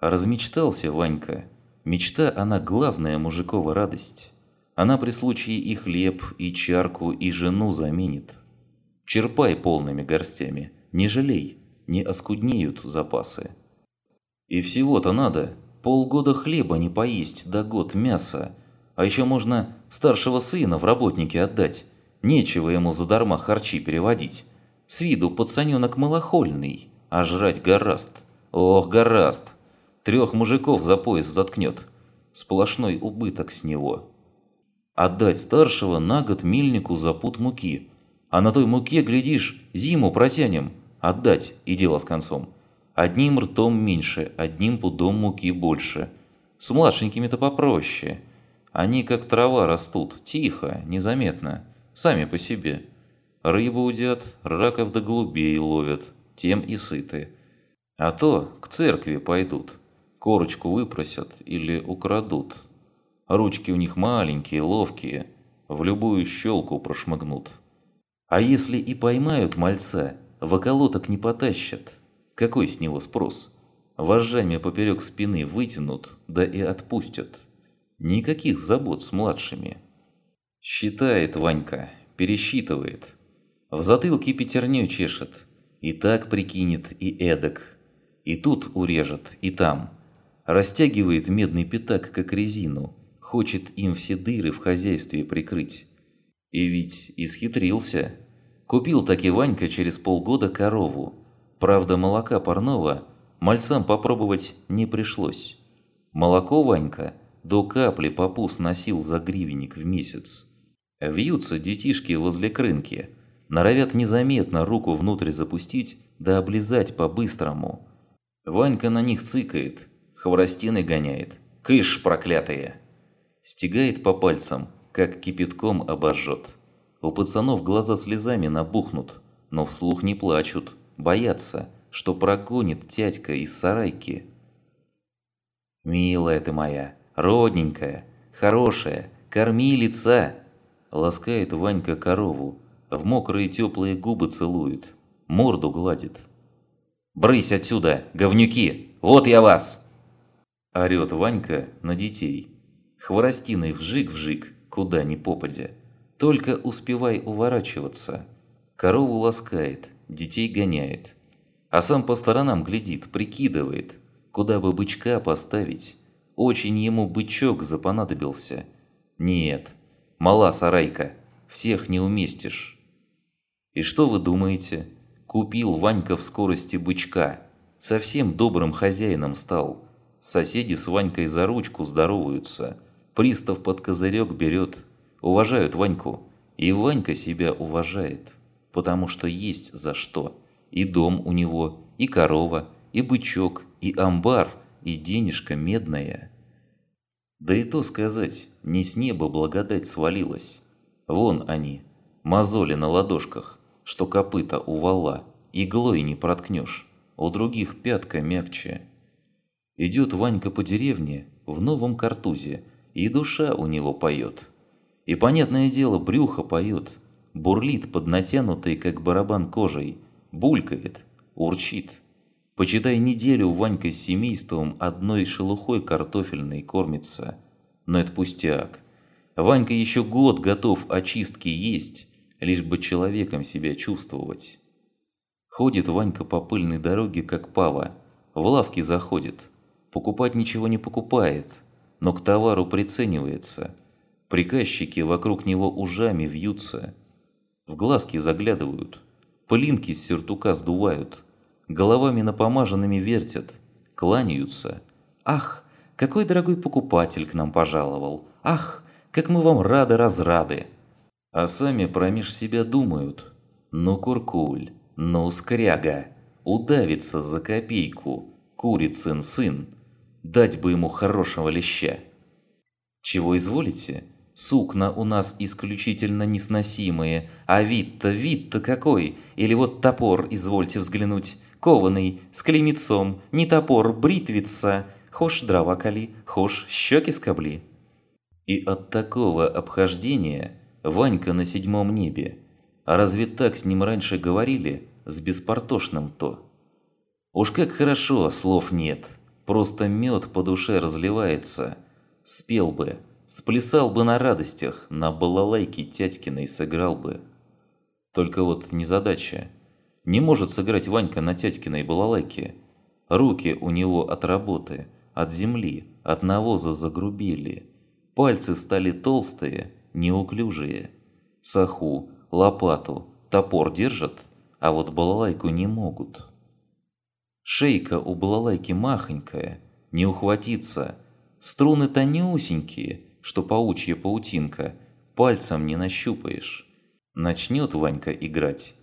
Размечтался Ванька. Мечта, она главная мужикова радость. Она при случае и хлеб, и чарку, и жену заменит. Черпай полными горстями, не жалей, не оскуднеют запасы. И всего-то надо полгода хлеба не поесть, да год мяса. А еще можно старшего сына в работники отдать. Нечего ему задарма харчи переводить. С виду пацаненок малохольный, а жрать гораст. Ох, гораст. Трех мужиков за пояс заткнет. Сплошной убыток с него. Отдать старшего на год мельнику за пуд муки. А на той муке, глядишь, зиму протянем. Отдать и дело с концом. Одним ртом меньше, одним пудом муки больше. С младшенькими-то попроще. Они как трава растут, тихо, незаметно, сами по себе. Рыбу удят, раков да голубей ловят, тем и сыты. А то к церкви пойдут корочку выпросят или украдут. Ручки у них маленькие, ловкие, в любую щелку прошмыгнут. А если и поймают мальца, в околоток не потащат. Какой с него спрос? Вожжами поперек спины вытянут, да и отпустят. Никаких забот с младшими. Считает Ванька, пересчитывает. В затылке пятерню чешет. И так прикинет, и эдак. И тут урежет, и там. Растягивает медный пятак, как резину, хочет им все дыры в хозяйстве прикрыть. И ведь исхитрился. Купил таки Ванька через полгода корову. Правда, молока парного мальцам попробовать не пришлось. Молоко Ванька до капли попус носил за гривенник в месяц. Вьются детишки возле крынки, норовят незаметно руку внутрь запустить да облизать по-быстрому. Ванька на них цыкает, хворостины гоняет. Кыш, проклятые! Стегает по пальцам, как кипятком обожжет. У пацанов глаза слезами набухнут, но вслух не плачут, боятся, что прогонит тядька из сарайки. «Милая ты моя, родненькая, хорошая, корми лица!» Ласкает Ванька корову, в мокрые теплые губы целует, морду гладит. «Брысь отсюда, говнюки! Вот я вас!» Орёт Ванька на детей. Хворостиной вжик-вжик, куда ни попадя. Только успевай уворачиваться. Корову ласкает, детей гоняет. А сам по сторонам глядит, прикидывает, куда бы бычка поставить. Очень ему бычок запонадобился. Нет, мала сарайка, всех не уместишь. И что вы думаете? Купил Ванька в скорости бычка. Совсем добрым хозяином стал. Соседи с Ванькой за ручку здороваются. Пристав под козырек берет. Уважают Ваньку. И Ванька себя уважает. Потому что есть за что. И дом у него, и корова, и бычок, и амбар, и денежка медная. Да и то сказать, не с неба благодать свалилась. Вон они, мозоли на ладошках, что копыта у иглой не проткнешь, у других пятка мягче. Идет Ванька по деревне в новом картузе, и душа у него поет. И, понятное дело, брюхо поет, бурлит под натянутой, как барабан кожей, булькает, урчит. Почитай неделю Ванька с семейством одной шелухой картофельной кормится. Но это пустяк. Ванька еще год готов очистки есть, лишь бы человеком себя чувствовать. Ходит Ванька по пыльной дороге, как пава, в лавки заходит, Покупать ничего не покупает, но к товару приценивается. Приказчики вокруг него ужами вьются. В глазки заглядывают. Пылинки с сюртука сдувают. Головами напомаженными вертят. Кланяются. «Ах, какой дорогой покупатель к нам пожаловал! Ах, как мы вам рады-разрады!» А сами промеж себя думают. «Ну, куркуль, ну, скряга, удавится за копейку, курицын сын, Дать бы ему хорошего леща. Чего изволите? Сукна у нас исключительно несносимые, а вид-то, вид-то какой! Или вот топор, извольте взглянуть, кованый, с клеймецом, не топор, бритвица, хошь дрова кали, хошь щеки скобли. И от такого обхождения Ванька на седьмом небе. А разве так с ним раньше говорили, с беспортошным то? Уж как хорошо, слов нет. Просто мед по душе разливается. Спел бы, сплясал бы на радостях, на балалайке тятькиной сыграл бы. Только вот незадача. Не может сыграть Ванька на тятькиной балалайке. Руки у него от работы, от земли, от навоза загрубели. Пальцы стали толстые, неуклюжие. Саху, лопату, топор держат, а вот балалайку не могут. Шейка у балалайки махонькая, не ухватиться. Струны тонюсенькие, что паучья паутинка, пальцем не нащупаешь. Начнет Ванька играть,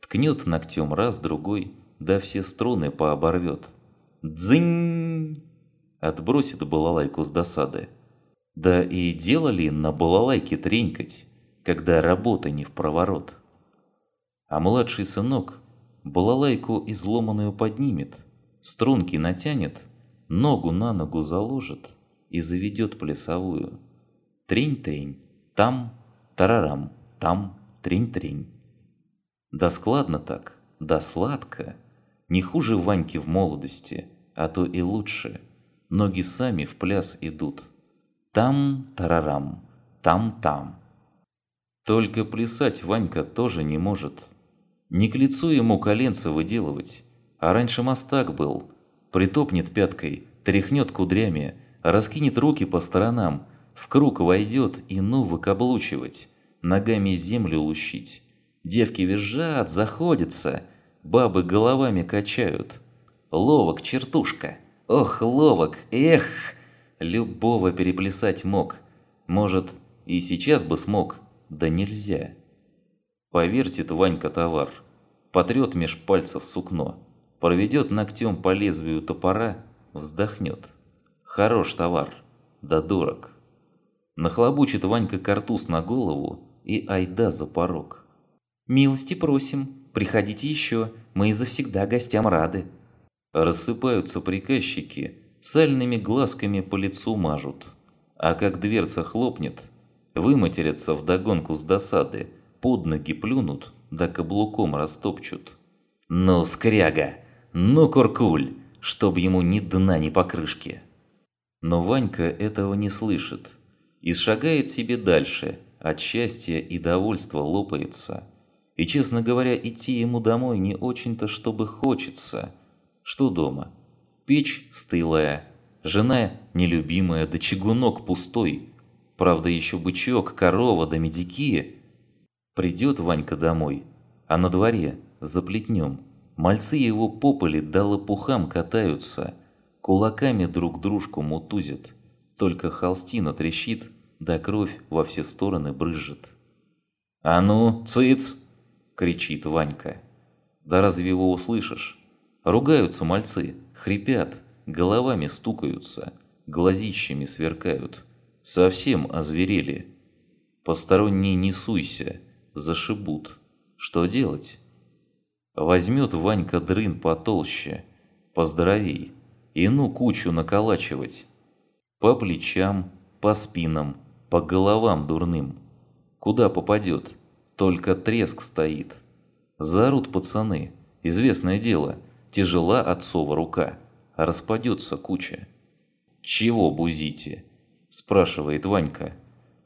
ткнет ногтем раз-другой, да все струны пооборвет. Дзынь! Отбросит балалайку с досады. Да и дело ли на балалайке тренькать, когда работа не в проворот? А младший сынок балалайку изломанную поднимет, струнки натянет, ногу на ногу заложит и заведет плясовую. Трень-трень, там, тарарам, там, трень-трень. Да складно так, да сладко, не хуже Ваньки в молодости, а то и лучше. Ноги сами в пляс идут. Там, тарарам, там-там. Только плясать Ванька тоже не может. Не к лицу ему коленца выделывать. А раньше мастак был. Притопнет пяткой, тряхнет кудрями, раскинет руки по сторонам, в круг войдет и ну выкаблучивать, ногами землю лущить. Девки визжат, заходятся, бабы головами качают. Ловок чертушка, ох, ловок, эх! Любого переплясать мог. Может, и сейчас бы смог, да нельзя. Повертит Ванька товар, потрет меж пальцев сукно, проведет ногтем по лезвию топора, вздохнет. Хорош товар, да дурак. Нахлобучит Ванька картуз на голову и айда за порог. «Милости просим, приходите еще, мы и завсегда гостям рады». Рассыпаются приказчики, сальными глазками по лицу мажут. А как дверца хлопнет, выматерятся вдогонку с досады – под ноги плюнут, да каблуком растопчут. Ну, скряга! Ну, куркуль! Чтоб ему ни дна, ни покрышки. Но Ванька этого не слышит. И шагает себе дальше, от счастья и довольства лопается. И, честно говоря, идти ему домой не очень-то чтобы хочется. Что дома? Печь стылая, жена нелюбимая, да чугунок пустой. Правда, еще бычок, корова да медики Придет Ванька домой, а на дворе, за плетнем, мальцы его по поле да лопухам катаются, кулаками друг дружку мутузят, только холстина трещит, да кровь во все стороны брызжет. «А ну, цыц!» – кричит Ванька. «Да разве его услышишь?» Ругаются мальцы, хрипят, головами стукаются, глазищами сверкают. Совсем озверели. Посторонний не суйся, зашибут. Что делать? Возьмет Ванька дрын потолще, поздоровей, и ну кучу наколачивать. По плечам, по спинам, по головам дурным. Куда попадет, только треск стоит. Зарут пацаны, известное дело, тяжела отцова рука, распадется куча. «Чего бузите?» – спрашивает Ванька,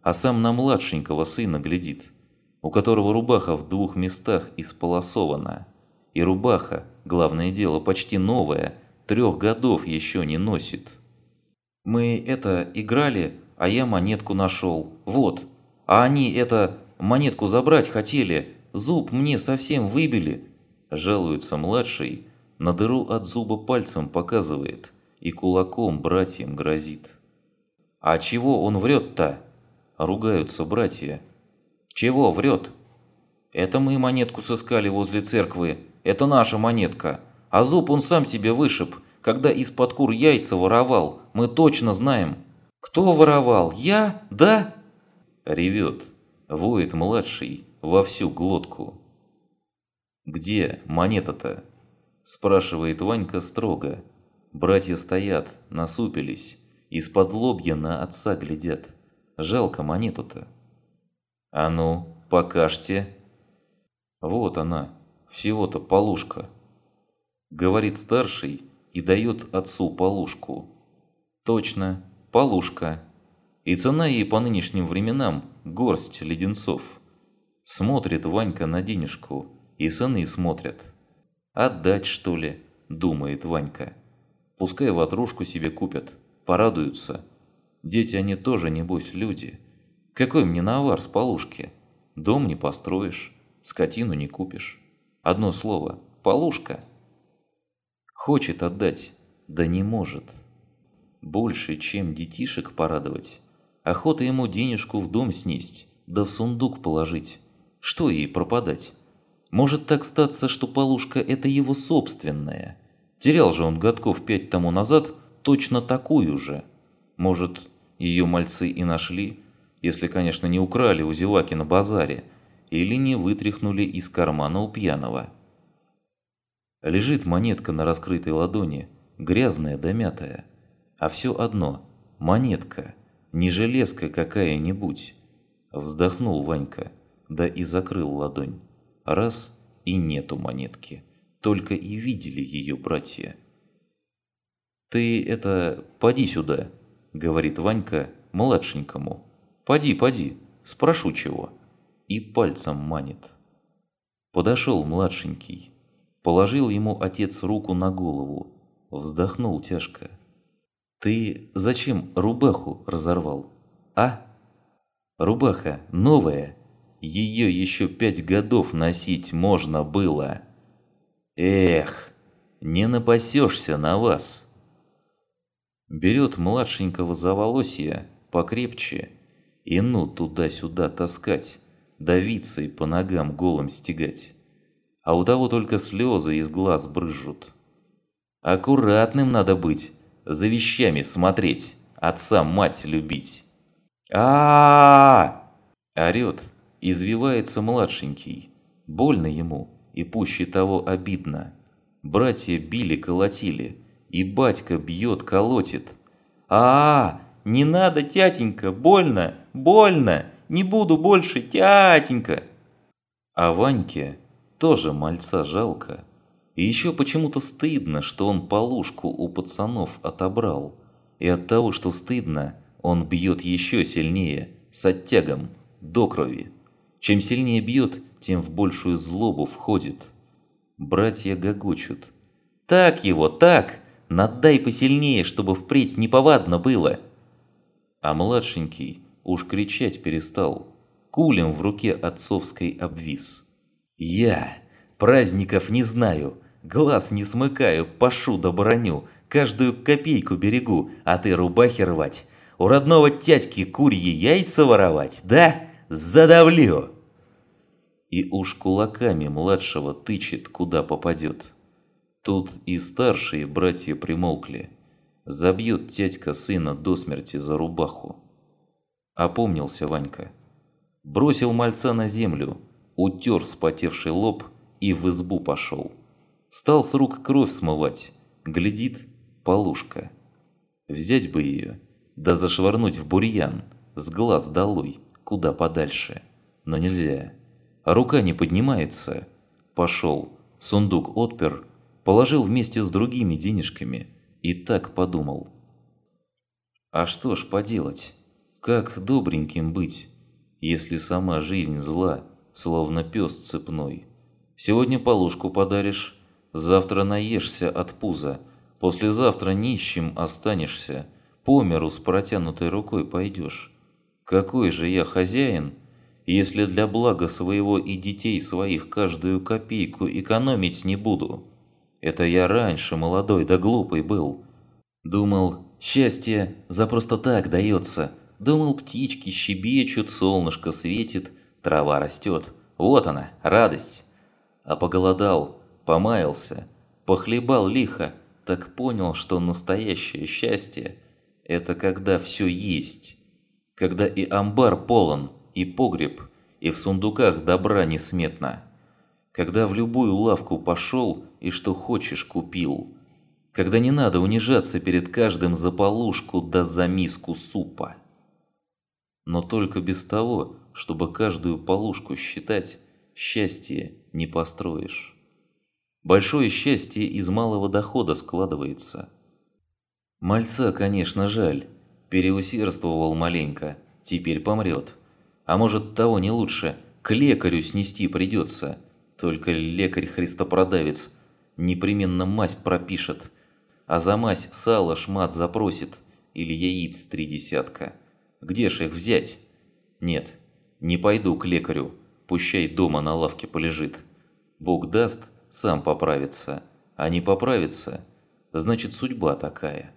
а сам на младшенького сына глядит – у которого рубаха в двух местах исполосована. И рубаха, главное дело, почти новая, трех годов еще не носит. Мы это играли, а я монетку нашел. Вот. А они это монетку забрать хотели. Зуб мне совсем выбили. Жалуется младший, на дыру от зуба пальцем показывает и кулаком братьям грозит. А чего он врет-то? Ругаются братья. «Чего врет?» «Это мы монетку сыскали возле церкви. Это наша монетка. А зуб он сам себе вышиб, когда из-под кур яйца воровал. Мы точно знаем». «Кто воровал? Я? Да?» Ревет. Воет младший во всю глотку. «Где монета-то?» Спрашивает Ванька строго. Братья стоят, насупились. Из-под лобья на отца глядят. Жалко монету-то. «А ну, покажьте!» «Вот она, всего-то полушка!» Говорит старший, и дает отцу полушку. Точно, полушка. И цена ей по нынешним временам – горсть леденцов. Смотрит Ванька на денежку, и сыны смотрят. «Отдать, что ли?» – думает Ванька. Пускай ватрушку себе купят, порадуются. Дети они тоже, небось, люди. Какой мне навар с полушки? Дом не построишь, скотину не купишь. Одно слово – полушка. Хочет отдать, да не может. Больше, чем детишек порадовать. Охота ему денежку в дом снесть, да в сундук положить. Что ей пропадать? Может так статься, что полушка – это его собственная – Терял же он годков пять тому назад точно такую же. Может, ее мальцы и нашли, если, конечно, не украли у зеваки на базаре, или не вытряхнули из кармана у пьяного. Лежит монетка на раскрытой ладони, грязная да мятая. А все одно – монетка, не железка какая-нибудь. Вздохнул Ванька, да и закрыл ладонь. Раз – и нету монетки только и видели ее братья. «Ты это, поди сюда», — говорит Ванька младшенькому. «Поди, поди, спрошу чего». И пальцем манит. Подошел младшенький. Положил ему отец руку на голову. Вздохнул тяжко. «Ты зачем рубаху разорвал, а?» «Рубаха новая. Ее еще пять годов носить можно было». Эх, не напасешься на вас. Берет младшенького за волосья покрепче и ну туда-сюда таскать, давиться и по ногам голым стегать. А у того только слезы из глаз брызжут. Аккуратным надо быть, за вещами смотреть, отца мать любить. а а, Орет, извивается младшенький, больно ему и пуще того обидно. Братья били, колотили, и батька бьет, колотит. а, -а, -а Не надо, тятенька, больно, больно! Не буду больше, тятенька!» А Ваньке тоже мальца жалко. И еще почему-то стыдно, что он полушку у пацанов отобрал. И от того, что стыдно, он бьет еще сильнее, с оттягом, до крови. Чем сильнее бьет, тем в большую злобу входит. Братья гогочут. «Так его, так! Надай посильнее, чтобы впредь неповадно было!» А младшенький уж кричать перестал. Кулем в руке отцовской обвис. «Я праздников не знаю, глаз не смыкаю, пашу да броню, каждую копейку берегу, а ты рубахи рвать, у родного тятьки курьи яйца воровать, да? Задавлю!» и уж кулаками младшего тычет, куда попадет. Тут и старшие братья примолкли. Забьет тядька сына до смерти за рубаху. Опомнился Ванька. Бросил мальца на землю, утер вспотевший лоб и в избу пошел. Стал с рук кровь смывать. Глядит, полушка. Взять бы ее, да зашвырнуть в бурьян, с глаз долой, куда подальше. Но нельзя рука не поднимается. Пошел, сундук отпер, положил вместе с другими денежками и так подумал. А что ж поделать? Как добреньким быть, если сама жизнь зла, словно пес цепной? Сегодня полушку подаришь, завтра наешься от пуза, послезавтра нищим останешься, по миру с протянутой рукой пойдешь. Какой же я хозяин, если для блага своего и детей своих каждую копейку экономить не буду. Это я раньше молодой да глупый был. Думал, счастье за просто так дается. Думал, птички щебечут, солнышко светит, трава растет. Вот она, радость. А поголодал, помаялся, похлебал лихо, так понял, что настоящее счастье – это когда все есть. Когда и амбар полон – и погреб, и в сундуках добра несметно. Когда в любую лавку пошел и что хочешь купил. Когда не надо унижаться перед каждым за полушку да за миску супа. Но только без того, чтобы каждую полушку считать, счастье не построишь. Большое счастье из малого дохода складывается. Мальца, конечно, жаль. Переусердствовал маленько, теперь помрет. А может, того не лучше, к лекарю снести придется. Только лекарь-христопродавец непременно мазь пропишет. А за мазь сало шмат запросит или яиц три десятка. Где ж их взять? Нет, не пойду к лекарю, пущай дома на лавке полежит. Бог даст, сам поправится, а не поправится, значит судьба такая.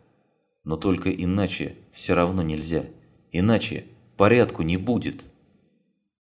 Но только иначе все равно нельзя, иначе порядку не будет.